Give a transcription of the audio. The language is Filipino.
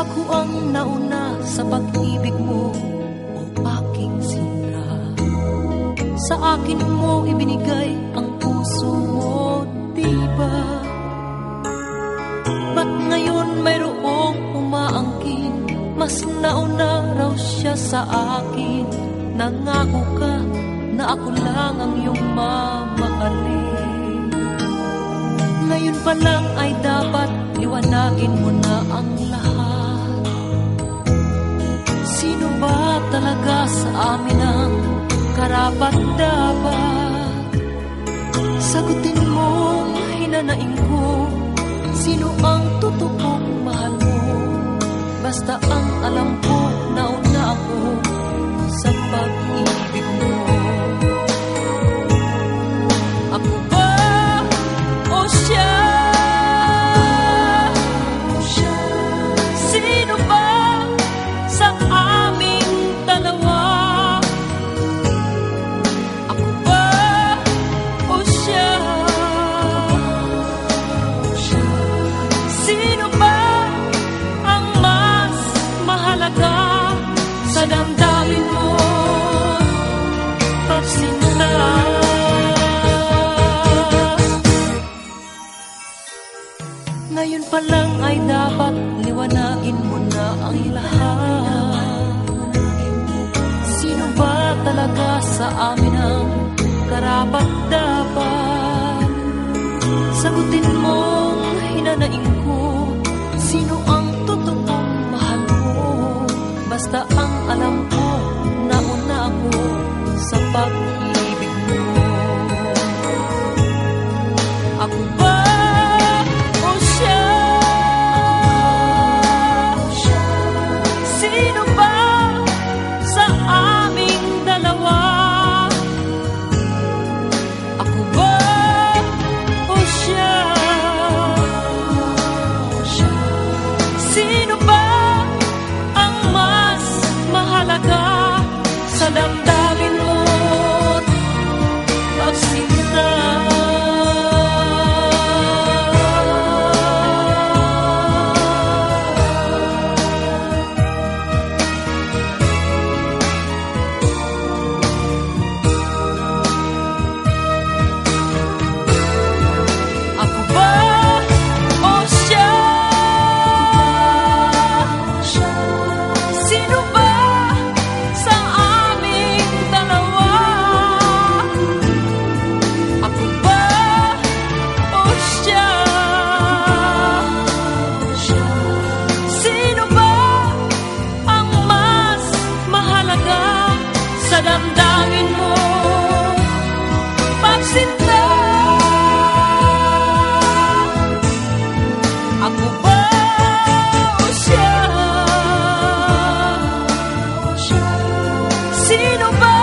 Ako ang nauna sa pag-ibig mo, o aking sinta. Sa akin mo ibinigay ang puso mo, di ba? Ba't ngayon mayroong umaangkin? Mas nauna raw siya sa akin. Nangako ka na ako lang ang iyong mamahalin. Ngayon pa lang ay dapat liwanagin mo na ang lahat. Talaga sa amin ang karapat dapat? Sagutin mo, hinanaing ko, sino ang totoong mahal mo? Basta ang alam ko, sa mo? Pagsinta Ngayon pa lang ay dapat liwanagin mo na ang lahat Sino ba talaga sa amin ang karapat dapat? Sagutin mo, hinanaing ko Sino ang Ako ba o siya? Sino ba sa aming dalawa? Ako ba o siya? Sino ba ang mas mahalaga sa damdamin? sino ba